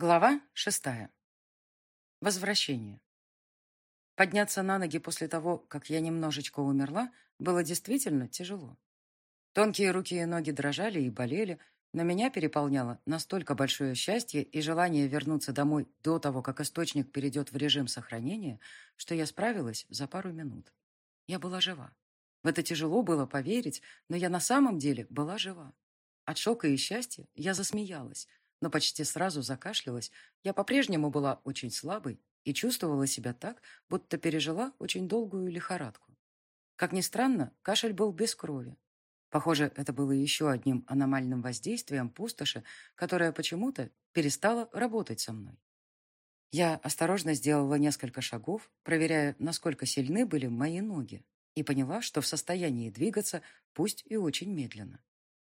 Глава шестая. Возвращение. Подняться на ноги после того, как я немножечко умерла, было действительно тяжело. Тонкие руки и ноги дрожали и болели, но меня переполняло настолько большое счастье и желание вернуться домой до того, как источник перейдет в режим сохранения, что я справилась за пару минут. Я была жива. В это тяжело было поверить, но я на самом деле была жива. От шока и счастья я засмеялась, но почти сразу закашлялась. Я по-прежнему была очень слабой и чувствовала себя так, будто пережила очень долгую лихорадку. Как ни странно, кашель был без крови. Похоже, это было еще одним аномальным воздействием пустоши, которая почему-то перестала работать со мной. Я осторожно сделала несколько шагов, проверяя, насколько сильны были мои ноги, и поняла, что в состоянии двигаться, пусть и очень медленно.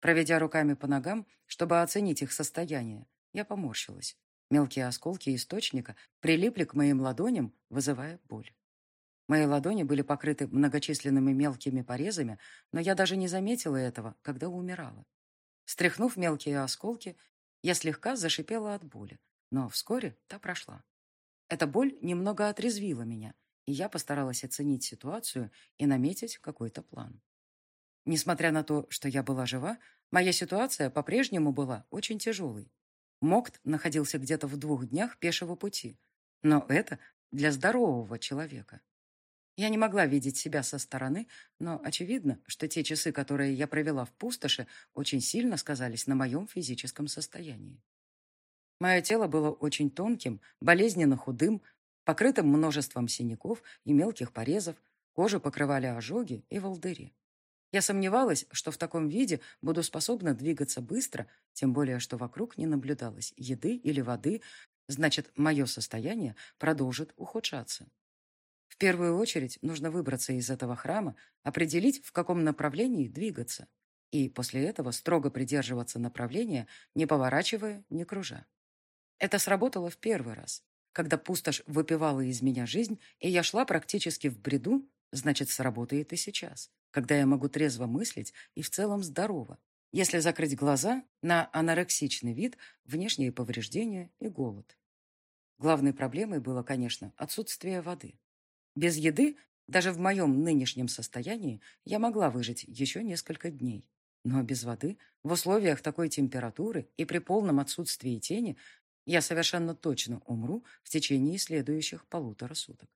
Проведя руками по ногам, чтобы оценить их состояние, я поморщилась. Мелкие осколки источника прилипли к моим ладоням, вызывая боль. Мои ладони были покрыты многочисленными мелкими порезами, но я даже не заметила этого, когда умирала. Стряхнув мелкие осколки, я слегка зашипела от боли, но вскоре та прошла. Эта боль немного отрезвила меня, и я постаралась оценить ситуацию и наметить какой-то план. Несмотря на то, что я была жива, моя ситуация по-прежнему была очень тяжелой. Мокт находился где-то в двух днях пешего пути. Но это для здорового человека. Я не могла видеть себя со стороны, но очевидно, что те часы, которые я провела в пустоши, очень сильно сказались на моем физическом состоянии. Мое тело было очень тонким, болезненно худым, покрытым множеством синяков и мелких порезов, кожу покрывали ожоги и волдыри. Я сомневалась, что в таком виде буду способна двигаться быстро, тем более, что вокруг не наблюдалось еды или воды, значит, мое состояние продолжит ухудшаться. В первую очередь нужно выбраться из этого храма, определить, в каком направлении двигаться, и после этого строго придерживаться направления, не поворачивая, не кружа. Это сработало в первый раз, когда пустошь выпивала из меня жизнь, и я шла практически в бреду, значит, сработает и сейчас когда я могу трезво мыслить и в целом здорово, если закрыть глаза на анорексичный вид, внешние повреждения и голод. Главной проблемой было, конечно, отсутствие воды. Без еды, даже в моем нынешнем состоянии, я могла выжить еще несколько дней. Но без воды, в условиях такой температуры и при полном отсутствии тени, я совершенно точно умру в течение следующих полутора суток.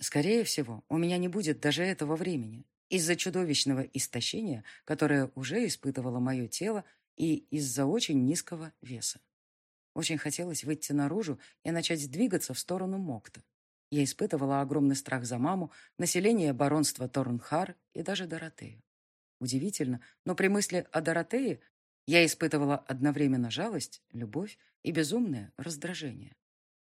Скорее всего, у меня не будет даже этого времени, из-за чудовищного истощения, которое уже испытывало мое тело, и из-за очень низкого веса. Очень хотелось выйти наружу и начать двигаться в сторону Мокта. Я испытывала огромный страх за маму, население баронства Торнхар и даже Доротею. Удивительно, но при мысли о Доротее я испытывала одновременно жалость, любовь и безумное раздражение.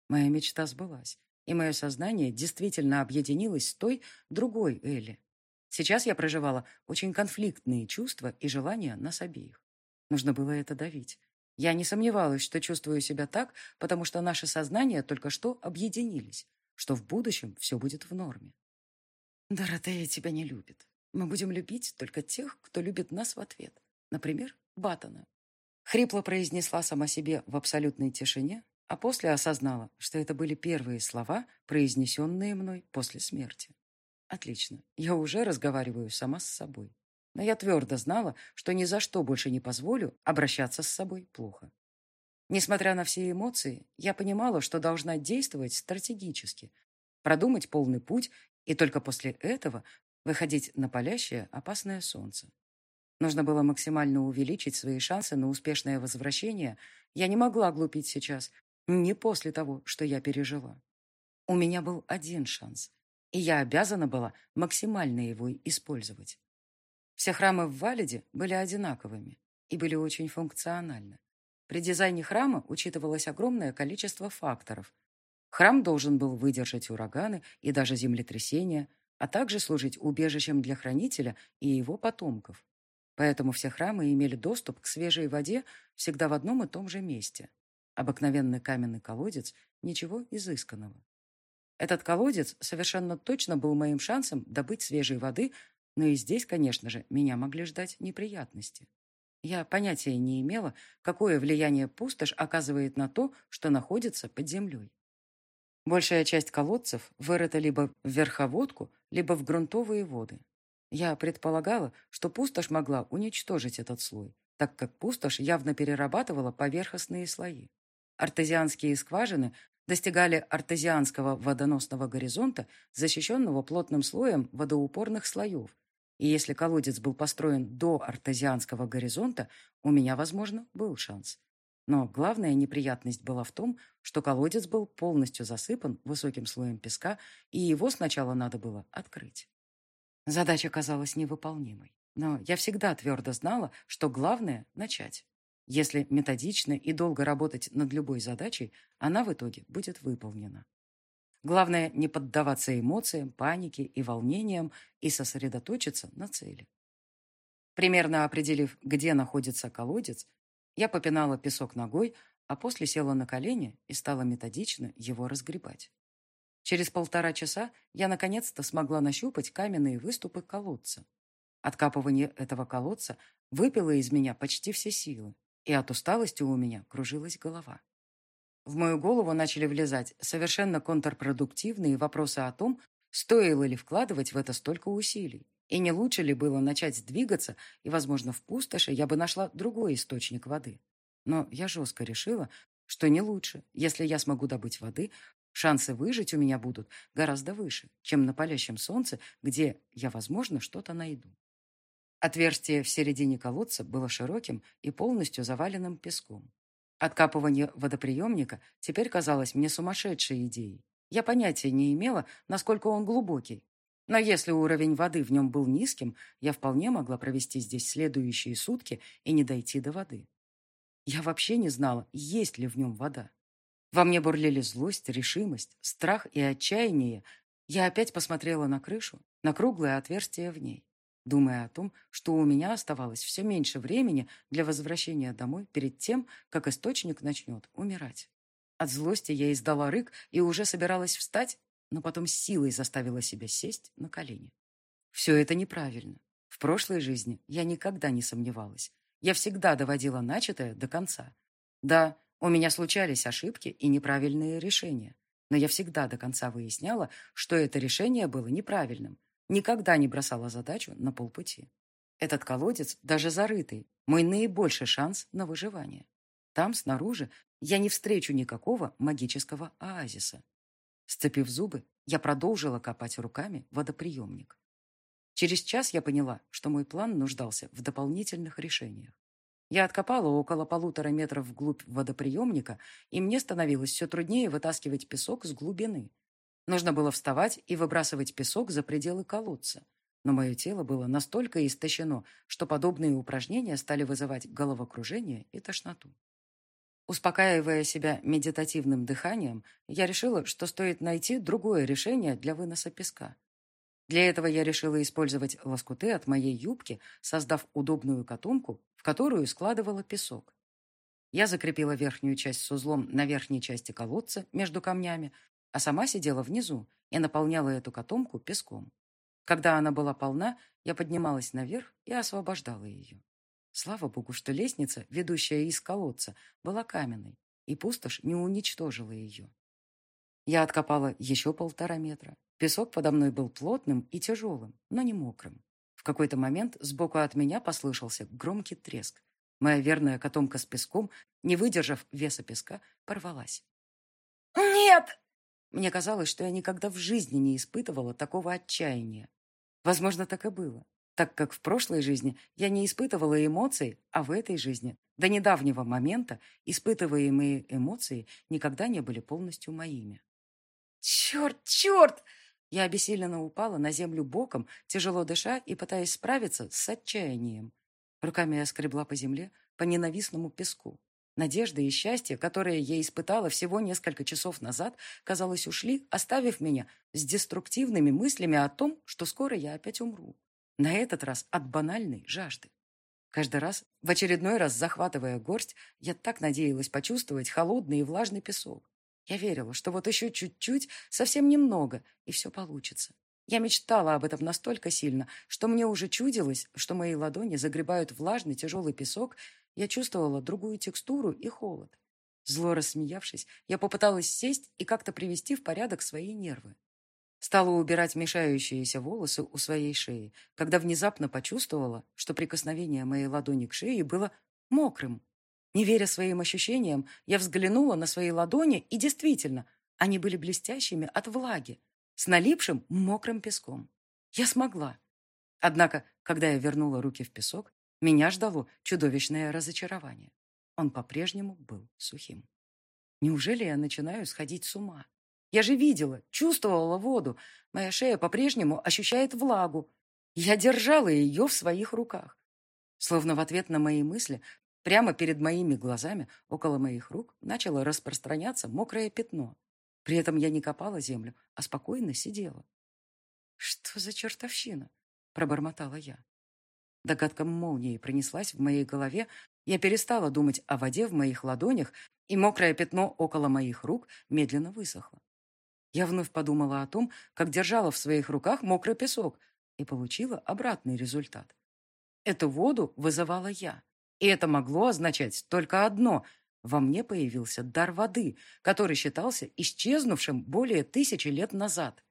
Моя мечта сбылась, и мое сознание действительно объединилось с той, другой Элли, Сейчас я проживала очень конфликтные чувства и желания нас обеих. Нужно было это давить. Я не сомневалась, что чувствую себя так, потому что наши сознания только что объединились, что в будущем все будет в норме. Доротея тебя не любит. Мы будем любить только тех, кто любит нас в ответ. Например, Батона. Хрипло произнесла сама себе в абсолютной тишине, а после осознала, что это были первые слова, произнесенные мной после смерти. Отлично. Я уже разговариваю сама с собой. Но я твердо знала, что ни за что больше не позволю обращаться с собой плохо. Несмотря на все эмоции, я понимала, что должна действовать стратегически, продумать полный путь и только после этого выходить на палящее опасное солнце. Нужно было максимально увеличить свои шансы на успешное возвращение. Я не могла глупить сейчас, не после того, что я пережила. У меня был один шанс, и я обязана была максимально его использовать. Все храмы в Валиде были одинаковыми и были очень функциональны. При дизайне храма учитывалось огромное количество факторов. Храм должен был выдержать ураганы и даже землетрясения, а также служить убежищем для хранителя и его потомков. Поэтому все храмы имели доступ к свежей воде всегда в одном и том же месте. Обыкновенный каменный колодец, ничего изысканного. Этот колодец совершенно точно был моим шансом добыть свежей воды, но и здесь, конечно же, меня могли ждать неприятности. Я понятия не имела, какое влияние пустошь оказывает на то, что находится под землей. Большая часть колодцев вырыта либо в верховодку, либо в грунтовые воды. Я предполагала, что пустошь могла уничтожить этот слой, так как пустошь явно перерабатывала поверхностные слои. Артезианские скважины достигали артезианского водоносного горизонта, защищенного плотным слоем водоупорных слоев, и если колодец был построен до артезианского горизонта, у меня, возможно, был шанс. Но главная неприятность была в том, что колодец был полностью засыпан высоким слоем песка, и его сначала надо было открыть. Задача казалась невыполнимой. Но я всегда твердо знала, что главное — начать. Если методично и долго работать над любой задачей, она в итоге будет выполнена. Главное не поддаваться эмоциям, панике и волнениям и сосредоточиться на цели. Примерно определив, где находится колодец, я попинала песок ногой, а после села на колени и стала методично его разгребать. Через полтора часа я наконец-то смогла нащупать каменные выступы колодца. Откапывание этого колодца выпило из меня почти все силы, и от усталости у меня кружилась голова. В мою голову начали влезать совершенно контрпродуктивные вопросы о том, стоило ли вкладывать в это столько усилий, и не лучше ли было начать двигаться, и, возможно, в пустоши я бы нашла другой источник воды. Но я жестко решила, что не лучше. Если я смогу добыть воды, шансы выжить у меня будут гораздо выше, чем на палящем солнце, где я, возможно, что-то найду. Отверстие в середине колодца было широким и полностью заваленным песком. Откапывание водоприемника теперь казалось мне сумасшедшей идеей. Я понятия не имела, насколько он глубокий. Но если уровень воды в нем был низким, я вполне могла провести здесь следующие сутки и не дойти до воды. Я вообще не знала, есть ли в нем вода. Во мне бурлили злость, решимость, страх и отчаяние. Я опять посмотрела на крышу, на круглое отверстие в ней думая о том, что у меня оставалось все меньше времени для возвращения домой перед тем, как источник начнет умирать. От злости я издала рык и уже собиралась встать, но потом силой заставила себя сесть на колени. Все это неправильно. В прошлой жизни я никогда не сомневалась. Я всегда доводила начатое до конца. Да, у меня случались ошибки и неправильные решения, но я всегда до конца выясняла, что это решение было неправильным, Никогда не бросала задачу на полпути. Этот колодец, даже зарытый, мой наибольший шанс на выживание. Там, снаружи, я не встречу никакого магического оазиса. Сцепив зубы, я продолжила копать руками водоприемник. Через час я поняла, что мой план нуждался в дополнительных решениях. Я откопала около полутора метров вглубь водоприемника, и мне становилось все труднее вытаскивать песок с глубины, Нужно было вставать и выбрасывать песок за пределы колодца. Но мое тело было настолько истощено, что подобные упражнения стали вызывать головокружение и тошноту. Успокаивая себя медитативным дыханием, я решила, что стоит найти другое решение для выноса песка. Для этого я решила использовать лоскуты от моей юбки, создав удобную котомку, в которую складывала песок. Я закрепила верхнюю часть с узлом на верхней части колодца между камнями, а сама сидела внизу и наполняла эту котомку песком. Когда она была полна, я поднималась наверх и освобождала ее. Слава богу, что лестница, ведущая из колодца, была каменной, и пустошь не уничтожила ее. Я откопала еще полтора метра. Песок подо мной был плотным и тяжелым, но не мокрым. В какой-то момент сбоку от меня послышался громкий треск. Моя верная котомка с песком, не выдержав веса песка, порвалась. «Нет!» Мне казалось, что я никогда в жизни не испытывала такого отчаяния. Возможно, так и было, так как в прошлой жизни я не испытывала эмоций, а в этой жизни, до недавнего момента, испытываемые эмоции никогда не были полностью моими. «Черт, черт!» Я обессиленно упала на землю боком, тяжело дыша и пытаясь справиться с отчаянием. Руками я скребла по земле, по ненавистному песку. Надежда и счастье, которые я испытала всего несколько часов назад, казалось, ушли, оставив меня с деструктивными мыслями о том, что скоро я опять умру. На этот раз от банальной жажды. Каждый раз, в очередной раз захватывая горсть, я так надеялась почувствовать холодный и влажный песок. Я верила, что вот еще чуть-чуть, совсем немного, и все получится. Я мечтала об этом настолько сильно, что мне уже чудилось, что мои ладони загребают влажный тяжелый песок, я чувствовала другую текстуру и холод. Зло рассмеявшись, я попыталась сесть и как-то привести в порядок свои нервы. Стала убирать мешающиеся волосы у своей шеи, когда внезапно почувствовала, что прикосновение моей ладони к шее было мокрым. Не веря своим ощущениям, я взглянула на свои ладони, и действительно, они были блестящими от влаги, с налипшим мокрым песком. Я смогла. Однако, когда я вернула руки в песок, меня ждало чудовищное разочарование. Он по-прежнему был сухим. Неужели я начинаю сходить с ума? Я же видела, чувствовала воду. Моя шея по-прежнему ощущает влагу. Я держала ее в своих руках. Словно в ответ на мои мысли, прямо перед моими глазами, около моих рук, начало распространяться мокрое пятно. При этом я не копала землю, а спокойно сидела. «Что за чертовщина?» — пробормотала я. Догадка молнией пронеслась в моей голове. Я перестала думать о воде в моих ладонях, и мокрое пятно около моих рук медленно высохло. Я вновь подумала о том, как держала в своих руках мокрый песок и получила обратный результат. Эту воду вызывала я. И это могло означать только одно – во мне появился дар воды, который считался исчезнувшим более тысячи лет назад.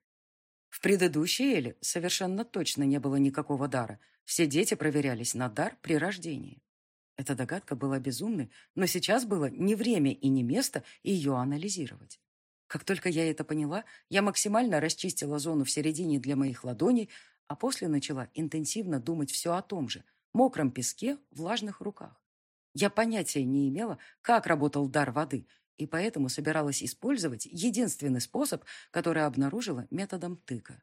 В предыдущей Эле совершенно точно не было никакого дара. Все дети проверялись на дар при рождении. Эта догадка была безумной, но сейчас было не время и не место ее анализировать. Как только я это поняла, я максимально расчистила зону в середине для моих ладоней, а после начала интенсивно думать все о том же, мокром песке, влажных руках. Я понятия не имела, как работал дар воды, и поэтому собиралась использовать единственный способ, который обнаружила методом тыка.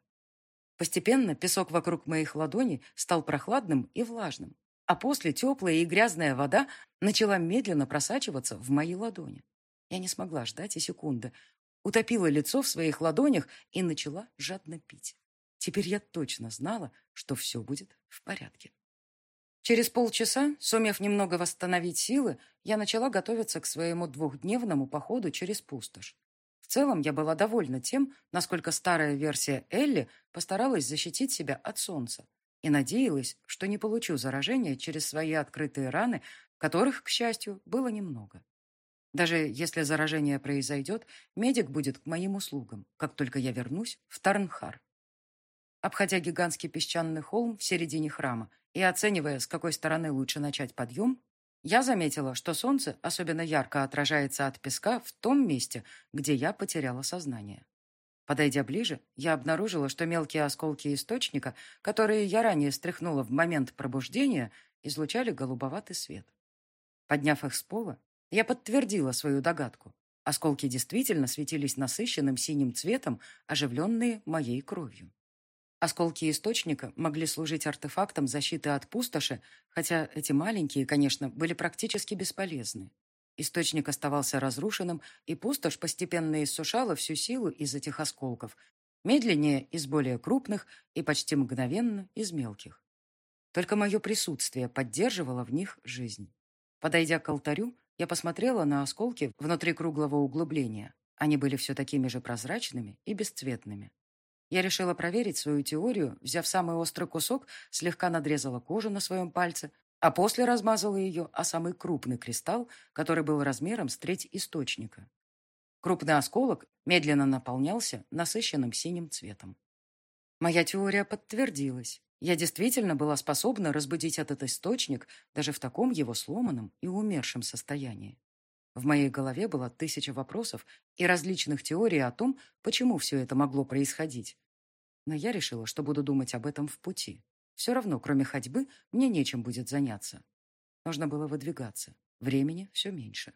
Постепенно песок вокруг моих ладоней стал прохладным и влажным, а после теплая и грязная вода начала медленно просачиваться в мои ладони. Я не смогла ждать и секунды утопила лицо в своих ладонях и начала жадно пить. Теперь я точно знала, что все будет в порядке. Через полчаса, сумев немного восстановить силы, я начала готовиться к своему двухдневному походу через пустошь. В целом я была довольна тем, насколько старая версия Элли постаралась защитить себя от солнца и надеялась, что не получу заражения через свои открытые раны, которых, к счастью, было немного. Даже если заражение произойдет, медик будет к моим услугам, как только я вернусь в Тарнхар. Обходя гигантский песчаный холм в середине храма и оценивая, с какой стороны лучше начать подъем, я заметила, что солнце особенно ярко отражается от песка в том месте, где я потеряла сознание. Подойдя ближе, я обнаружила, что мелкие осколки источника, которые я ранее стряхнула в момент пробуждения, излучали голубоватый свет. Подняв их с пола, я подтвердила свою догадку. Осколки действительно светились насыщенным синим цветом, оживленные моей кровью. Осколки источника могли служить артефактом защиты от пустоши, хотя эти маленькие, конечно, были практически бесполезны. Источник оставался разрушенным, и пустошь постепенно иссушала всю силу из этих осколков, медленнее из более крупных и почти мгновенно из мелких. Только мое присутствие поддерживало в них жизнь. Подойдя к алтарю, я посмотрела на осколки внутри круглого углубления. Они были все такими же прозрачными и бесцветными. Я решила проверить свою теорию, взяв самый острый кусок, слегка надрезала кожу на своем пальце, а после размазала ее о самый крупный кристалл, который был размером с треть источника. Крупный осколок медленно наполнялся насыщенным синим цветом. Моя теория подтвердилась. Я действительно была способна разбудить этот источник даже в таком его сломанном и умершем состоянии. В моей голове было тысяча вопросов и различных теорий о том, почему все это могло происходить. Но я решила, что буду думать об этом в пути. Все равно, кроме ходьбы, мне нечем будет заняться. Нужно было выдвигаться. Времени все меньше.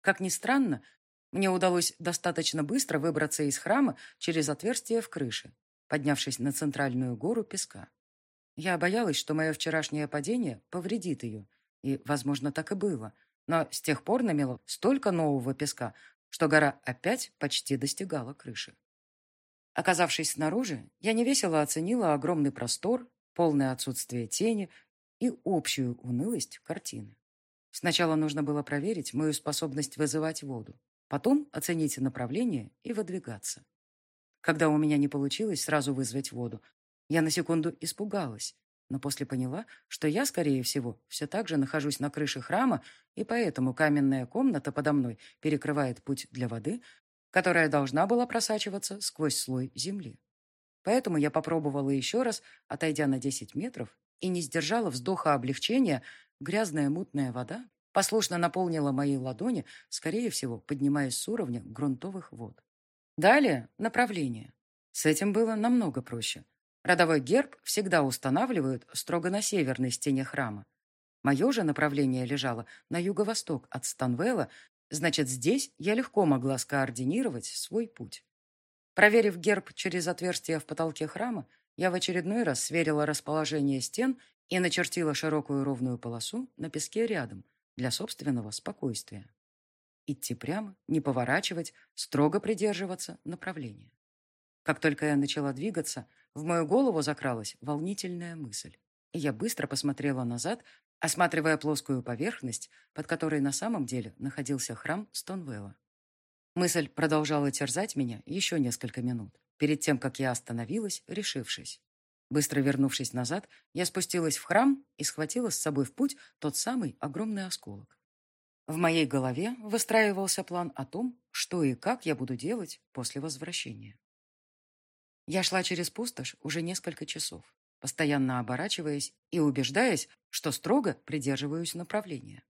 Как ни странно, мне удалось достаточно быстро выбраться из храма через отверстие в крыше, поднявшись на центральную гору песка. Я боялась, что мое вчерашнее падение повредит ее, и, возможно, так и было, но с тех пор намело столько нового песка, что гора опять почти достигала крыши. Оказавшись снаружи, я невесело оценила огромный простор, полное отсутствие тени и общую унылость картины. Сначала нужно было проверить мою способность вызывать воду, потом оценить направление и выдвигаться. Когда у меня не получилось сразу вызвать воду, я на секунду испугалась, но после поняла, что я, скорее всего, все так же нахожусь на крыше храма, и поэтому каменная комната подо мной перекрывает путь для воды, которая должна была просачиваться сквозь слой земли. Поэтому я попробовала еще раз, отойдя на 10 метров, и не сдержала вздоха облегчения, грязная мутная вода послушно наполнила мои ладони, скорее всего, поднимаясь с уровня грунтовых вод. Далее направление. С этим было намного проще. Родовой герб всегда устанавливают строго на северной стене храма. Мое же направление лежало на юго-восток от Станвелла, значит, здесь я легко могла скоординировать свой путь. Проверив герб через отверстие в потолке храма, я в очередной раз сверила расположение стен и начертила широкую ровную полосу на песке рядом для собственного спокойствия. Идти прямо, не поворачивать, строго придерживаться направления. Как только я начала двигаться, в мою голову закралась волнительная мысль, и я быстро посмотрела назад, осматривая плоскую поверхность, под которой на самом деле находился храм Стонвелла. Мысль продолжала терзать меня еще несколько минут, перед тем, как я остановилась, решившись. Быстро вернувшись назад, я спустилась в храм и схватила с собой в путь тот самый огромный осколок. В моей голове выстраивался план о том, что и как я буду делать после возвращения. Я шла через пустошь уже несколько часов, постоянно оборачиваясь и убеждаясь, что строго придерживаюсь направления.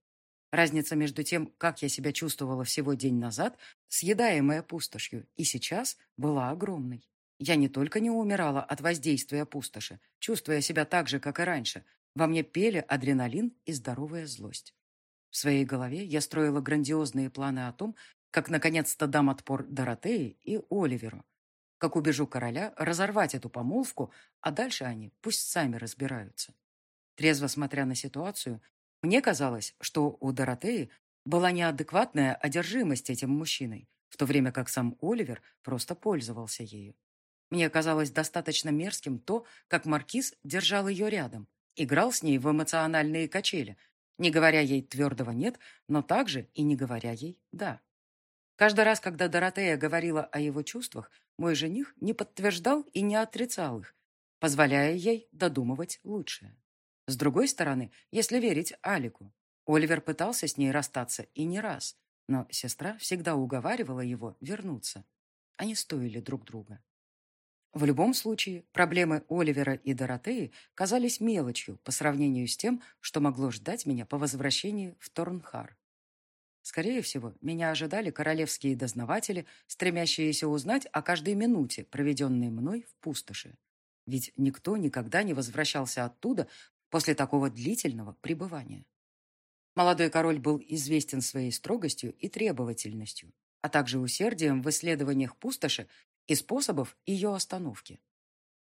Разница между тем, как я себя чувствовала всего день назад, съедаемая пустошью, и сейчас была огромной. Я не только не умирала от воздействия пустоши, чувствуя себя так же, как и раньше. Во мне пели адреналин и здоровая злость. В своей голове я строила грандиозные планы о том, как наконец-то дам отпор Доротее и Оливеру, как убежу короля разорвать эту помолвку, а дальше они пусть сами разбираются. Трезво смотря на ситуацию, мне казалось, что у Доротеи была неадекватная одержимость этим мужчиной, в то время как сам Оливер просто пользовался ею. Мне казалось достаточно мерзким то, как Маркиз держал ее рядом, играл с ней в эмоциональные качели, не говоря ей твердого «нет», но также и не говоря ей «да». Каждый раз, когда Доротея говорила о его чувствах, мой жених не подтверждал и не отрицал их, позволяя ей додумывать лучшее. С другой стороны, если верить Алику, Оливер пытался с ней расстаться и не раз, но сестра всегда уговаривала его вернуться. Они стоили друг друга. В любом случае, проблемы Оливера и Доротеи казались мелочью по сравнению с тем, что могло ждать меня по возвращении в Торнхар. Скорее всего, меня ожидали королевские дознаватели, стремящиеся узнать о каждой минуте, проведенной мной в пустоши. Ведь никто никогда не возвращался оттуда после такого длительного пребывания. Молодой король был известен своей строгостью и требовательностью, а также усердием в исследованиях пустоши и способов ее остановки.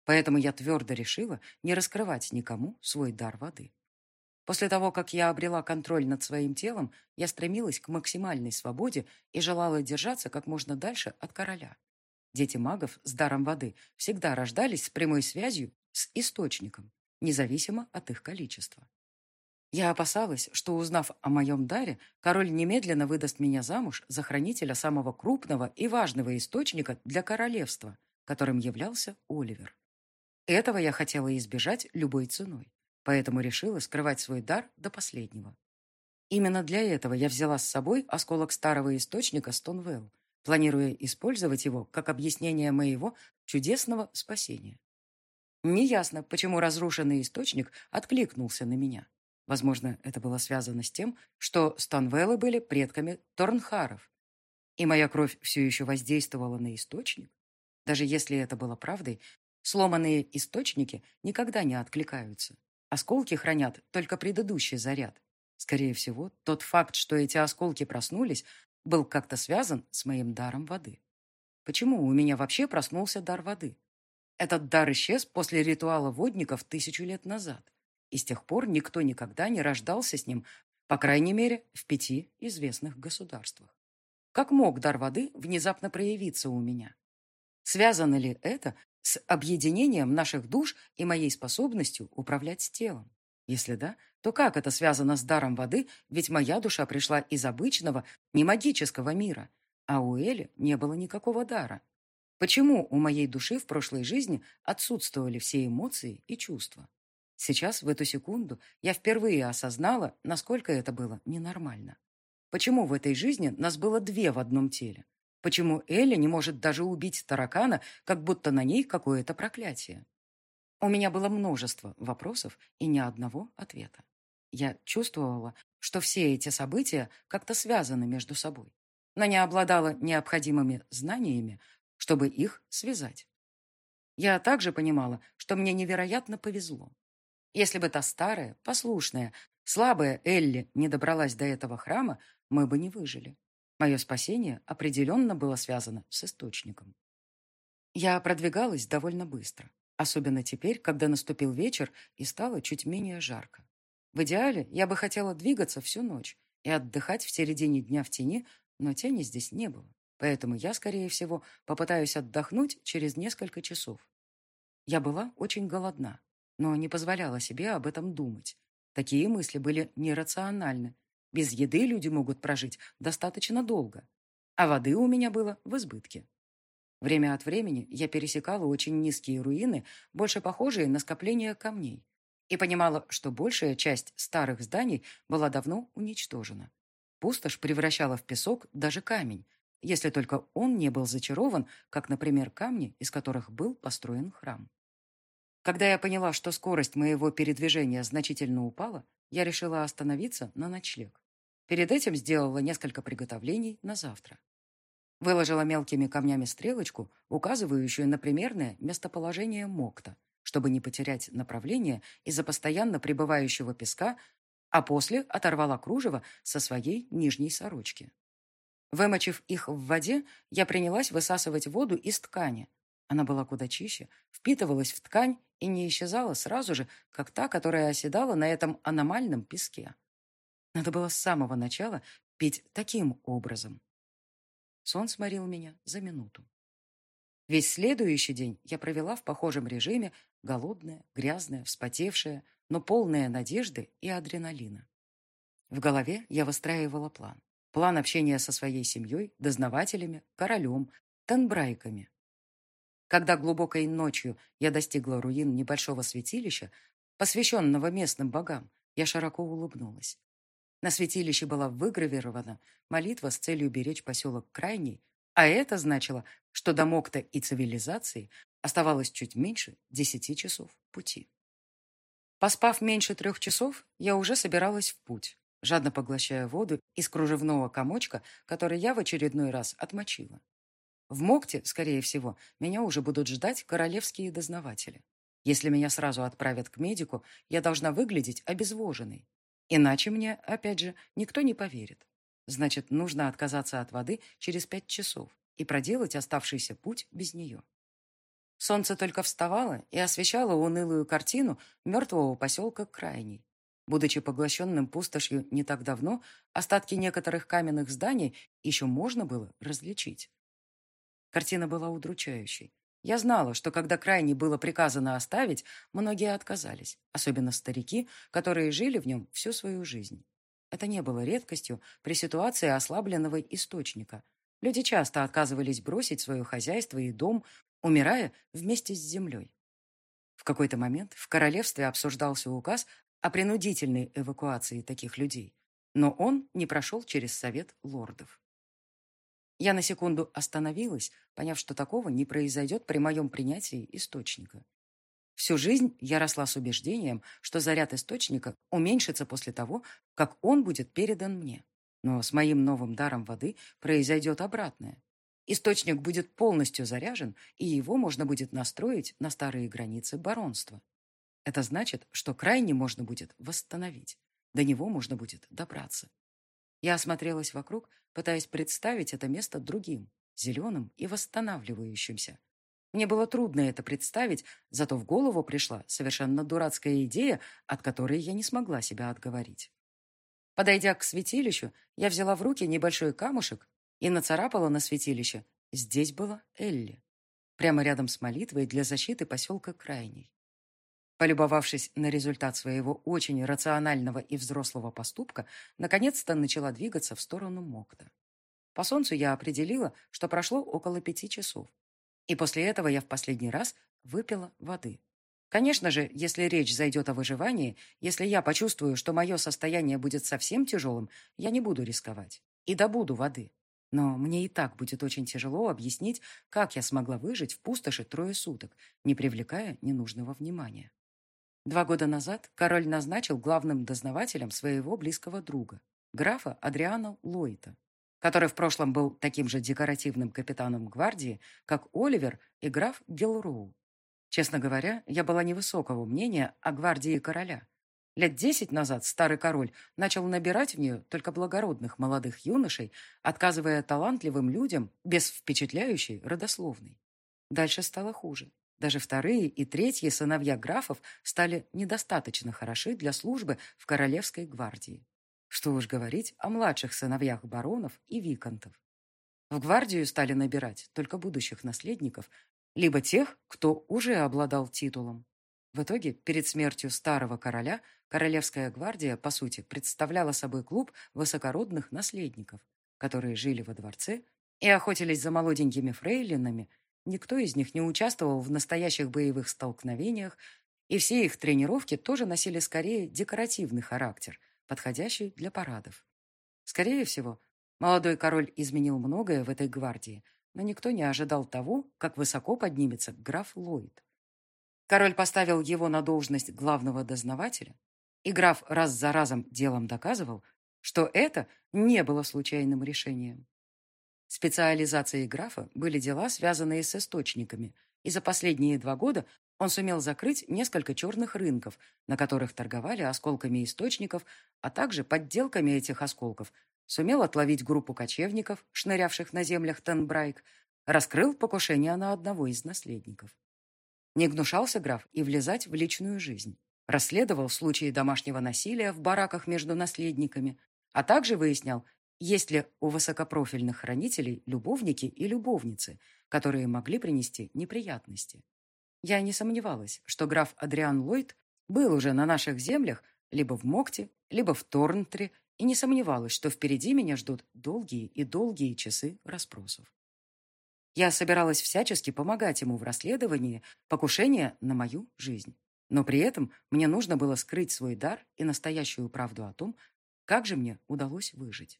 Поэтому я твердо решила не раскрывать никому свой дар воды. После того, как я обрела контроль над своим телом, я стремилась к максимальной свободе и желала держаться как можно дальше от короля. Дети магов с даром воды всегда рождались с прямой связью с источником, независимо от их количества. Я опасалась, что, узнав о моем даре, король немедленно выдаст меня замуж за хранителя самого крупного и важного источника для королевства, которым являлся Оливер. Этого я хотела избежать любой ценой, поэтому решила скрывать свой дар до последнего. Именно для этого я взяла с собой осколок старого источника Стонвелл, планируя использовать его как объяснение моего чудесного спасения. Неясно, почему разрушенный источник откликнулся на меня. Возможно, это было связано с тем, что Станвеллы были предками Торнхаров. И моя кровь все еще воздействовала на источник. Даже если это было правдой, сломанные источники никогда не откликаются. Осколки хранят только предыдущий заряд. Скорее всего, тот факт, что эти осколки проснулись, был как-то связан с моим даром воды. Почему у меня вообще проснулся дар воды? Этот дар исчез после ритуала водников тысячу лет назад и с тех пор никто никогда не рождался с ним, по крайней мере, в пяти известных государствах. Как мог дар воды внезапно проявиться у меня? Связано ли это с объединением наших душ и моей способностью управлять телом? Если да, то как это связано с даром воды, ведь моя душа пришла из обычного, не магического мира, а у Эли не было никакого дара. Почему у моей души в прошлой жизни отсутствовали все эмоции и чувства? Сейчас, в эту секунду, я впервые осознала, насколько это было ненормально. Почему в этой жизни нас было две в одном теле? Почему Элли не может даже убить таракана, как будто на ней какое-то проклятие? У меня было множество вопросов и ни одного ответа. Я чувствовала, что все эти события как-то связаны между собой, но не обладала необходимыми знаниями, чтобы их связать. Я также понимала, что мне невероятно повезло. Если бы та старая, послушная, слабая Элли не добралась до этого храма, мы бы не выжили. Мое спасение определенно было связано с источником. Я продвигалась довольно быстро, особенно теперь, когда наступил вечер и стало чуть менее жарко. В идеале я бы хотела двигаться всю ночь и отдыхать в середине дня в тени, но тени здесь не было, поэтому я, скорее всего, попытаюсь отдохнуть через несколько часов. Я была очень голодна, но не позволяла себе об этом думать. Такие мысли были нерациональны. Без еды люди могут прожить достаточно долго, а воды у меня было в избытке. Время от времени я пересекала очень низкие руины, больше похожие на скопление камней, и понимала, что большая часть старых зданий была давно уничтожена. Пустошь превращала в песок даже камень, если только он не был зачарован, как, например, камни, из которых был построен храм. Когда я поняла, что скорость моего передвижения значительно упала, я решила остановиться на ночлег. Перед этим сделала несколько приготовлений на завтра. Выложила мелкими камнями стрелочку, указывающую на примерное местоположение Мокта, чтобы не потерять направление из-за постоянно пребывающего песка, а после оторвала кружево со своей нижней сорочки. Вымочив их в воде, я принялась высасывать воду из ткани, она была куда чище, впитывалась в ткань и не исчезала сразу же, как та, которая оседала на этом аномальном песке. Надо было с самого начала пить таким образом. Сон сморил меня за минуту. Весь следующий день я провела в похожем режиме, голодная, грязная, вспотевшая, но полная надежды и адреналина. В голове я выстраивала план. План общения со своей семьей, дознавателями, королем, танбрайками. Когда глубокой ночью я достигла руин небольшого святилища, посвященного местным богам, я широко улыбнулась. На святилище была выгравирована молитва с целью беречь поселок Крайний, а это значило, что до Мокта и цивилизации оставалось чуть меньше десяти часов пути. Поспав меньше трех часов, я уже собиралась в путь, жадно поглощая воду из кружевного комочка, который я в очередной раз отмочила. В Мокте, скорее всего, меня уже будут ждать королевские дознаватели. Если меня сразу отправят к медику, я должна выглядеть обезвоженной. Иначе мне, опять же, никто не поверит. Значит, нужно отказаться от воды через пять часов и проделать оставшийся путь без нее. Солнце только вставало и освещало унылую картину мертвого поселка Крайний. Будучи поглощенным пустошью не так давно, остатки некоторых каменных зданий еще можно было различить. Картина была удручающей. Я знала, что когда крайне было приказано оставить, многие отказались, особенно старики, которые жили в нем всю свою жизнь. Это не было редкостью при ситуации ослабленного источника. Люди часто отказывались бросить свое хозяйство и дом, умирая вместе с землей. В какой-то момент в королевстве обсуждался указ о принудительной эвакуации таких людей, но он не прошел через совет лордов. Я на секунду остановилась, поняв, что такого не произойдет при моем принятии источника. Всю жизнь я росла с убеждением, что заряд источника уменьшится после того, как он будет передан мне. Но с моим новым даром воды произойдет обратное. Источник будет полностью заряжен, и его можно будет настроить на старые границы баронства. Это значит, что крайне можно будет восстановить. До него можно будет добраться. Я осмотрелась вокруг, пытаясь представить это место другим, зеленым и восстанавливающимся. Мне было трудно это представить, зато в голову пришла совершенно дурацкая идея, от которой я не смогла себя отговорить. Подойдя к святилищу, я взяла в руки небольшой камушек и нацарапала на святилище. Здесь была Элли. Прямо рядом с молитвой для защиты поселка Крайний. Полюбовавшись на результат своего очень рационального и взрослого поступка, наконец-то начала двигаться в сторону Мокта. По солнцу я определила, что прошло около пяти часов. И после этого я в последний раз выпила воды. Конечно же, если речь зайдет о выживании, если я почувствую, что мое состояние будет совсем тяжелым, я не буду рисковать и добуду воды. Но мне и так будет очень тяжело объяснить, как я смогла выжить в пустоши трое суток, не привлекая ненужного внимания. Два года назад король назначил главным дознавателем своего близкого друга, графа Адриана Лойта, который в прошлом был таким же декоративным капитаном гвардии, как Оливер и граф Гелроу. Честно говоря, я была невысокого мнения о гвардии короля. Лет десять назад старый король начал набирать в нее только благородных молодых юношей, отказывая талантливым людям без впечатляющей родословной. Дальше стало хуже. Даже вторые и третьи сыновья графов стали недостаточно хороши для службы в Королевской гвардии. Что уж говорить о младших сыновьях баронов и виконтов. В гвардию стали набирать только будущих наследников, либо тех, кто уже обладал титулом. В итоге, перед смертью старого короля, Королевская гвардия, по сути, представляла собой клуб высокородных наследников, которые жили во дворце и охотились за молоденькими фрейлинами Никто из них не участвовал в настоящих боевых столкновениях, и все их тренировки тоже носили скорее декоративный характер, подходящий для парадов. Скорее всего, молодой король изменил многое в этой гвардии, но никто не ожидал того, как высоко поднимется граф Ллойд. Король поставил его на должность главного дознавателя, и граф раз за разом делом доказывал, что это не было случайным решением. Специализацией графа были дела, связанные с источниками, и за последние два года он сумел закрыть несколько черных рынков, на которых торговали осколками источников, а также подделками этих осколков, сумел отловить группу кочевников, шнырявших на землях Тенбрайк, раскрыл покушение на одного из наследников. Не гнушался граф и влезать в личную жизнь. Расследовал случаи домашнего насилия в бараках между наследниками, а также выяснял, есть ли у высокопрофильных хранителей любовники и любовницы, которые могли принести неприятности? Я не сомневалась, что граф Адриан Ллойд был уже на наших землях либо в Мокте, либо в Торнтре, и не сомневалась, что впереди меня ждут долгие и долгие часы расспросов. Я собиралась всячески помогать ему в расследовании покушения на мою жизнь. Но при этом мне нужно было скрыть свой дар и настоящую правду о том, как же мне удалось выжить.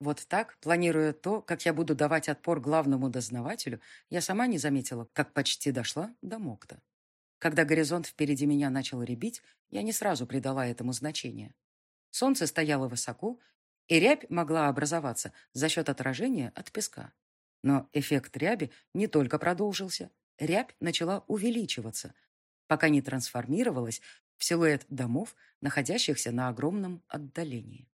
Вот так, планируя то, как я буду давать отпор главному дознавателю, я сама не заметила, как почти дошла до Мокта. Когда горизонт впереди меня начал рябить, я не сразу придала этому значение. Солнце стояло высоко, и рябь могла образоваться за счет отражения от песка. Но эффект ряби не только продолжился. Рябь начала увеличиваться, пока не трансформировалась в силуэт домов, находящихся на огромном отдалении.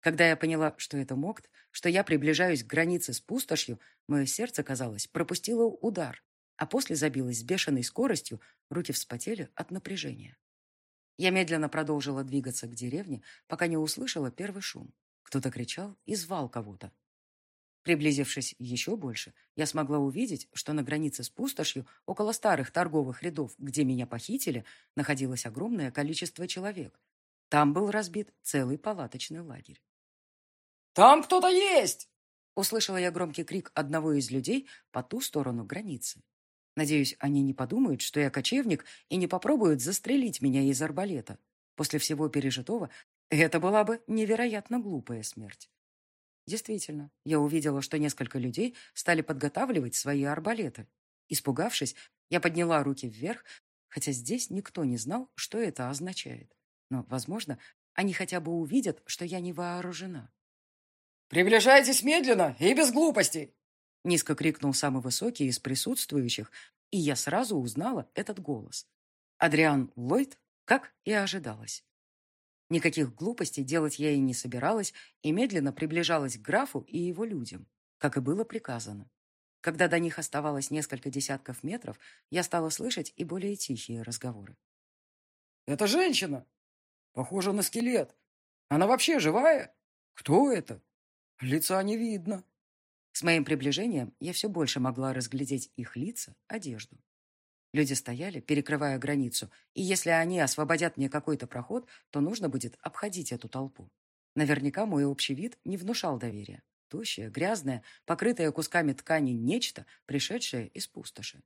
Когда я поняла, что это Мокт, что я приближаюсь к границе с пустошью, мое сердце, казалось, пропустило удар, а после забилось с бешеной скоростью, руки вспотели от напряжения. Я медленно продолжила двигаться к деревне, пока не услышала первый шум. Кто-то кричал и звал кого-то. Приблизившись еще больше, я смогла увидеть, что на границе с пустошью, около старых торговых рядов, где меня похитили, находилось огромное количество человек. Там был разбит целый палаточный лагерь. «Там кто-то есть!» Услышала я громкий крик одного из людей по ту сторону границы. Надеюсь, они не подумают, что я кочевник, и не попробуют застрелить меня из арбалета. После всего пережитого это была бы невероятно глупая смерть. Действительно, я увидела, что несколько людей стали подготавливать свои арбалеты. Испугавшись, я подняла руки вверх, хотя здесь никто не знал, что это означает. Но, возможно, они хотя бы увидят, что я не вооружена. «Приближайтесь медленно и без глупостей!» Низко крикнул самый высокий из присутствующих, и я сразу узнала этот голос. Адриан Ллойд, как и ожидалось. Никаких глупостей делать я и не собиралась, и медленно приближалась к графу и его людям, как и было приказано. Когда до них оставалось несколько десятков метров, я стала слышать и более тихие разговоры. «Это женщина! Похожа на скелет! Она вообще живая? Кто это? Лица не видно. С моим приближением я все больше могла разглядеть их лица, одежду. Люди стояли, перекрывая границу, и если они освободят мне какой-то проход, то нужно будет обходить эту толпу. Наверняка мой общий вид не внушал доверия. тощее, грязное, покрытое кусками ткани нечто, пришедшее из пустоши.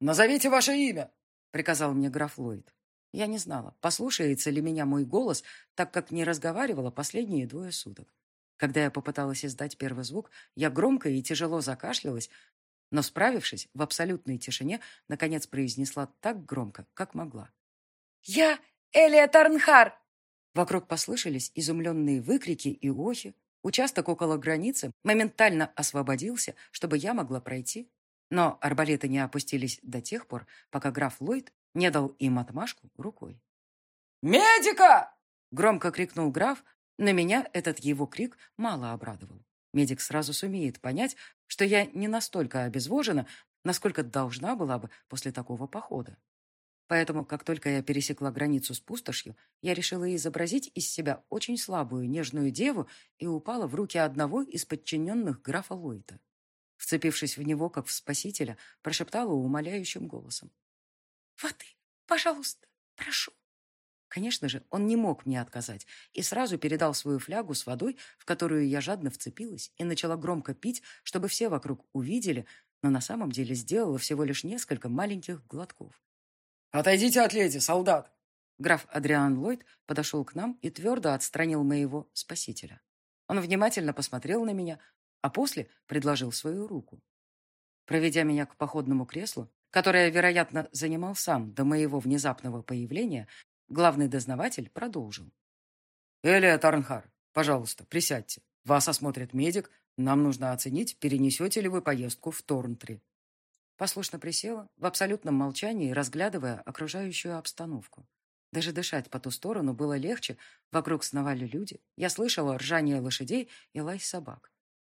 «Назовите ваше имя!» — приказал мне граф Ллойд. Я не знала, послушается ли меня мой голос, так как не разговаривала последние двое суток. Когда я попыталась издать первый звук, я громко и тяжело закашлялась, но, справившись в абсолютной тишине, наконец произнесла так громко, как могла. «Я Элия Тарнхар!» Вокруг послышались изумленные выкрики и охи. Участок около границы моментально освободился, чтобы я могла пройти. Но арбалеты не опустились до тех пор, пока граф Ллойд не дал им отмашку рукой. «Медика!» — громко крикнул граф, но меня этот его крик мало обрадовал. Медик сразу сумеет понять, что я не настолько обезвожена, насколько должна была бы после такого похода. Поэтому, как только я пересекла границу с пустошью, я решила изобразить из себя очень слабую нежную деву и упала в руки одного из подчиненных графа Лойта. Вцепившись в него, как в спасителя, прошептала умоляющим голосом. «Воды, пожалуйста, прошу». Конечно же, он не мог мне отказать и сразу передал свою флягу с водой, в которую я жадно вцепилась и начала громко пить, чтобы все вокруг увидели, но на самом деле сделала всего лишь несколько маленьких глотков. «Отойдите от леди, солдат!» Граф Адриан Ллойд подошел к нам и твердо отстранил моего спасителя. Он внимательно посмотрел на меня, а после предложил свою руку. Проведя меня к походному креслу, которое, вероятно, занимал сам до моего внезапного появления, главный дознаватель продолжил. «Элия Тарнхар, пожалуйста, присядьте. Вас осмотрит медик. Нам нужно оценить, перенесете ли вы поездку в Торнтри». Послушно присела, в абсолютном молчании, разглядывая окружающую обстановку. Даже дышать по ту сторону было легче, вокруг сновали люди. Я слышала ржание лошадей и лай собак.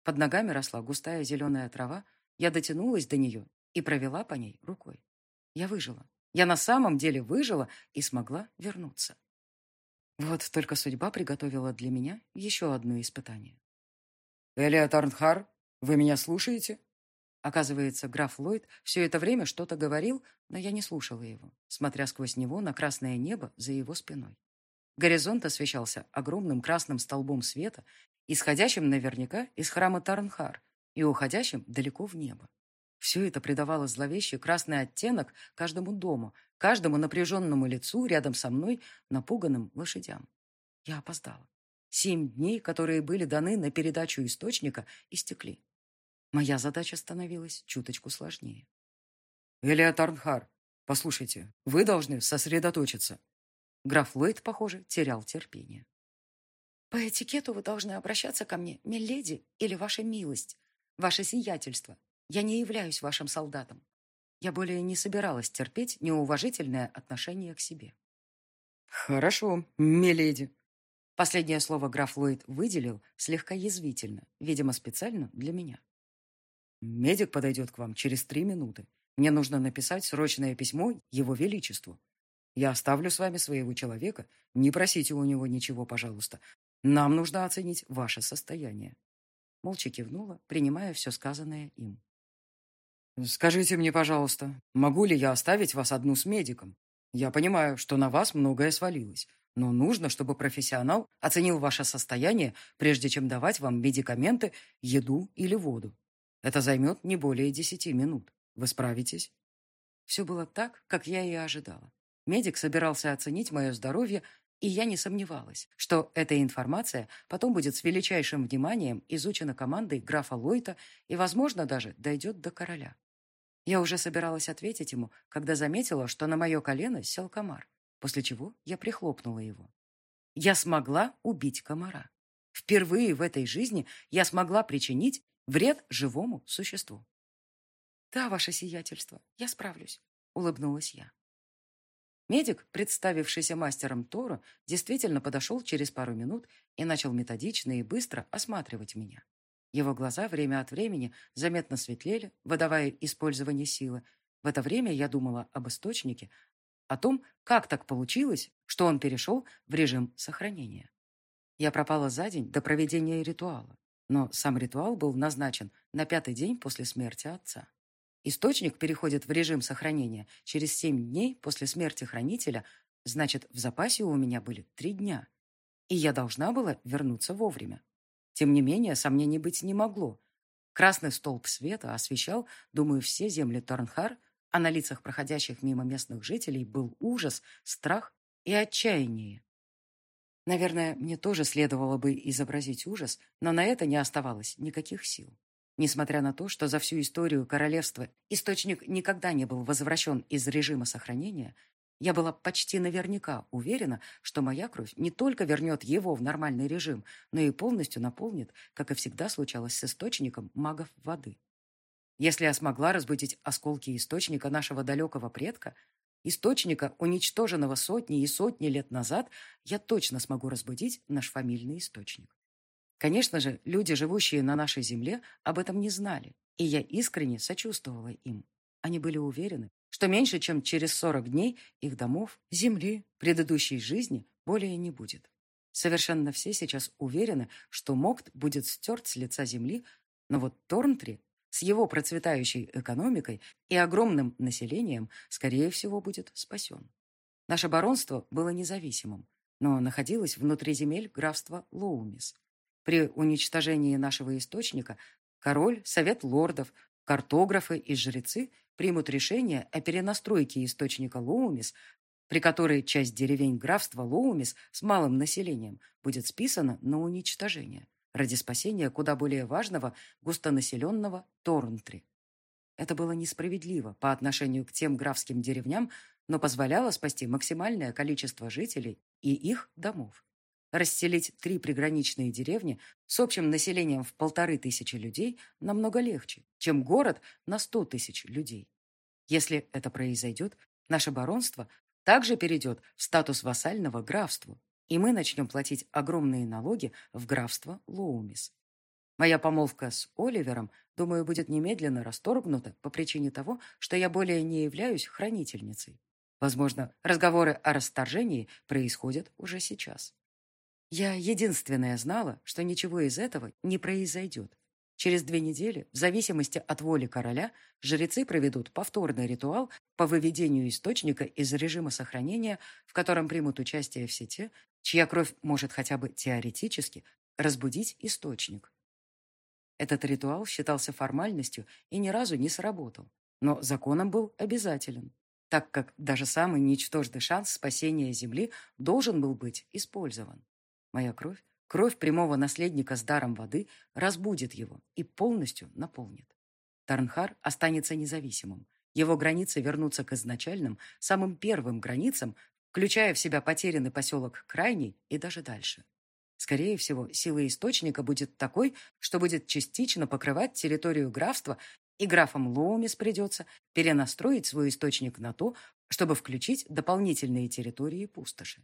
Под ногами росла густая зеленая трава. Я дотянулась до нее и провела по ней рукой. Я выжила. Я на самом деле выжила и смогла вернуться. Вот только судьба приготовила для меня еще одно испытание. «Элия Тарнхар, вы меня слушаете?» Оказывается, граф Ллойд все это время что-то говорил, но я не слушала его, смотря сквозь него на красное небо за его спиной. Горизонт освещался огромным красным столбом света, исходящим наверняка из храма Тарнхар и уходящим далеко в небо. Все это придавало зловещий красный оттенок каждому дому, каждому напряженному лицу рядом со мной, напуганным лошадям. Я опоздала. Семь дней, которые были даны на передачу источника, истекли. Моя задача становилась чуточку сложнее. «Элия Тарнхар, послушайте, вы должны сосредоточиться». Граф Ллойд, похоже, терял терпение. «По этикету вы должны обращаться ко мне, миледи, или ваша милость, ваше сиятельство. Я не являюсь вашим солдатом. Я более не собиралась терпеть неуважительное отношение к себе». «Хорошо, миледи». Последнее слово граф Ллойд выделил слегка язвительно, видимо, специально для меня. Медик подойдет к вам через три минуты. Мне нужно написать срочное письмо Его Величеству. Я оставлю с вами своего человека. Не просите у него ничего, пожалуйста. Нам нужно оценить ваше состояние. Молча кивнула, принимая все сказанное им. «Скажите мне, пожалуйста, могу ли я оставить вас одну с медиком? Я понимаю, что на вас многое свалилось, но нужно, чтобы профессионал оценил ваше состояние, прежде чем давать вам медикаменты, еду или воду. Это займет не более десяти минут. Вы справитесь?» Все было так, как я и ожидала. Медик собирался оценить мое здоровье, и я не сомневалась, что эта информация потом будет с величайшим вниманием изучена командой графа Лойта и, возможно, даже дойдет до короля. Я уже собиралась ответить ему, когда заметила, что на мое колено сел комар, после чего я прихлопнула его. Я смогла убить комара. Впервые в этой жизни я смогла причинить Вред живому существу. «Да, ваше сиятельство, я справлюсь», — улыбнулась я. Медик, представившийся мастером Тора, действительно подошел через пару минут и начал методично и быстро осматривать меня. Его глаза время от времени заметно светлели, выдавая использование силы. В это время я думала об источнике, о том, как так получилось, что он перешел в режим сохранения. Я пропала за день до проведения ритуала. Но сам ритуал был назначен на пятый день после смерти отца. Источник переходит в режим сохранения через семь дней после смерти хранителя, значит, в запасе у меня были три дня. И я должна была вернуться вовремя. Тем не менее, сомнений быть не могло. Красный столб света освещал, думаю, все земли Торнхар, а на лицах проходящих мимо местных жителей был ужас, страх и отчаяние. Наверное, мне тоже следовало бы изобразить ужас, но на это не оставалось никаких сил. Несмотря на то, что за всю историю королевства источник никогда не был возвращен из режима сохранения, я была почти наверняка уверена, что моя кровь не только вернет его в нормальный режим, но и полностью наполнит, как и всегда случалось с источником магов воды. Если я смогла разбудить осколки источника нашего далекого предка, источника, уничтоженного сотни и сотни лет назад, я точно смогу разбудить наш фамильный источник. Конечно же, люди, живущие на нашей земле, об этом не знали, и я искренне сочувствовала им. Они были уверены, что меньше, чем через 40 дней их домов, земли, предыдущей жизни более не будет. Совершенно все сейчас уверены, что Мокт будет стерт с лица земли, но вот Торнтри с его процветающей экономикой и огромным населением, скорее всего, будет спасен. Наше баронство было независимым, но находилось внутри земель графства Лоумис. При уничтожении нашего источника король, совет лордов, картографы и жрецы примут решение о перенастройке источника Лоумис, при которой часть деревень графства Лоумис с малым населением будет списана на уничтожение ради спасения куда более важного густонаселенного Торнтри. Это было несправедливо по отношению к тем графским деревням, но позволяло спасти максимальное количество жителей и их домов. Расселить три приграничные деревни с общим населением в полторы тысячи людей намного легче, чем город на сто тысяч людей. Если это произойдет, наше баронство также перейдет в статус вассального графства, и мы начнем платить огромные налоги в графство Лоумис. Моя помолвка с Оливером, думаю, будет немедленно расторгнута по причине того, что я более не являюсь хранительницей. Возможно, разговоры о расторжении происходят уже сейчас. Я единственная знала, что ничего из этого не произойдет. Через две недели, в зависимости от воли короля, жрецы проведут повторный ритуал по выведению источника из режима сохранения, в котором примут участие все те, чья кровь может хотя бы теоретически разбудить источник. Этот ритуал считался формальностью и ни разу не сработал, но законом был обязателен, так как даже самый ничтожный шанс спасения Земли должен был быть использован. Моя кровь, кровь прямого наследника с даром воды, разбудит его и полностью наполнит. Тарнхар останется независимым. Его границы вернутся к изначальным, самым первым границам, включая в себя потерянный поселок Крайний и даже дальше. Скорее всего, сила источника будет такой, что будет частично покрывать территорию графства, и графам Лоумис придется перенастроить свой источник на то, чтобы включить дополнительные территории пустоши.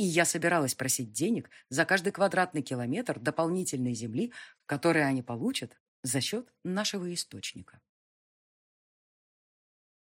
И я собиралась просить денег за каждый квадратный километр дополнительной земли, который они получат за счет нашего источника.